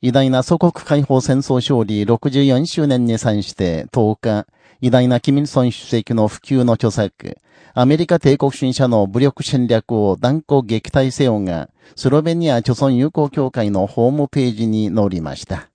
偉大な祖国解放戦争勝利64周年に際して10日、偉大なキミルソン主席の普及の著作、アメリカ帝国主義者の武力戦略を断固撃退せよが、スロベニア著存友好協会のホームページに載りました。